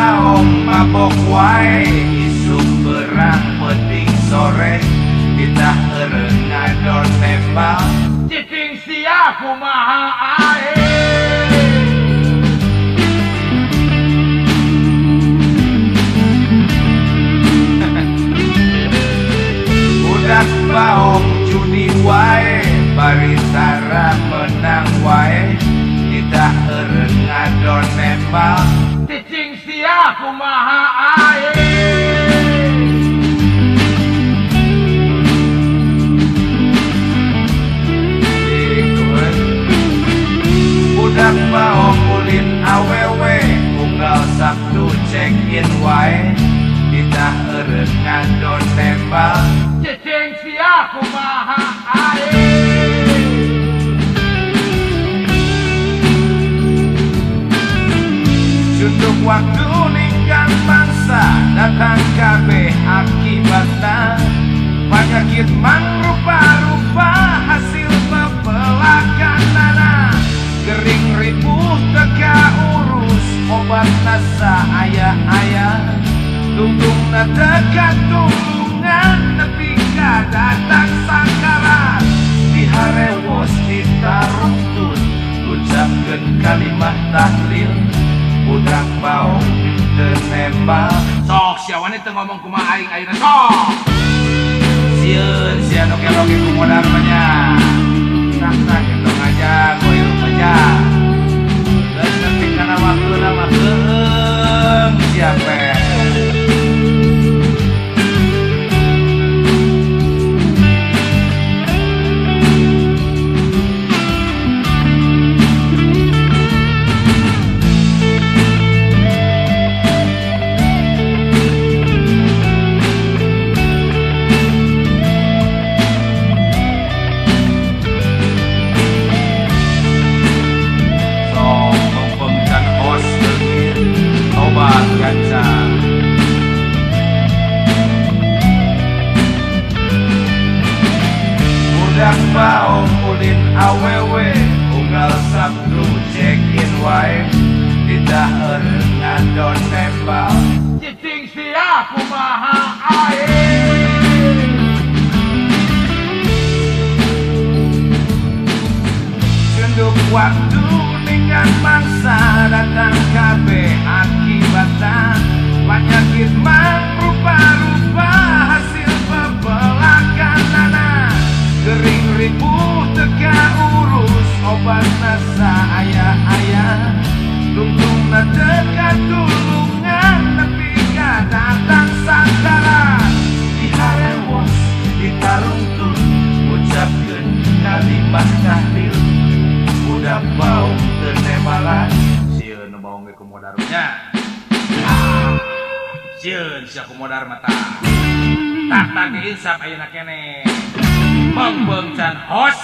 tao mabok way Isung berang peting sore Kita rengador tembak Titing siya kumaha air Budak baong judi wae Barisara menang wae Kita rengador tembak kumaha ae budak baong ulin awewe unggal sabtu check in wae kita eureun ngadon nembak Cicing sia kumaha ae Sunduk waktu mangsa Datang kabeh akibatna Penyakit mangrupa-rupa Hasil pepelakanana Gering ribuh teka urus Obat nasa ayah-ayah. Tungtung na teka tulungan Nepi ka datang sangkaran. Diharewos ditaruntun Ucapkan kalimat tahlil. Budak baong tenembak Sok siawan itu ngomong kumaha aing ayeuna sok. Sieun sia nu keloge kumodar nya. Saksa gitu aja koyo aja awewe unggal Sabtu in wae. Didaheur ngadon nembal cicing sia kumaha ae Genduk waktu urus obat nasa ayah-ayah Tungtung na teka tulungan Nepi ka datang sandaran Diharewos, ditaruntun Ucapkeun kalimat tahlil Budak baung tenembalan Sieun nu baung ge kumodarunya Sieun sia kumodar mata. Tak tak insap ayeuna kene. Mengbeungcan hos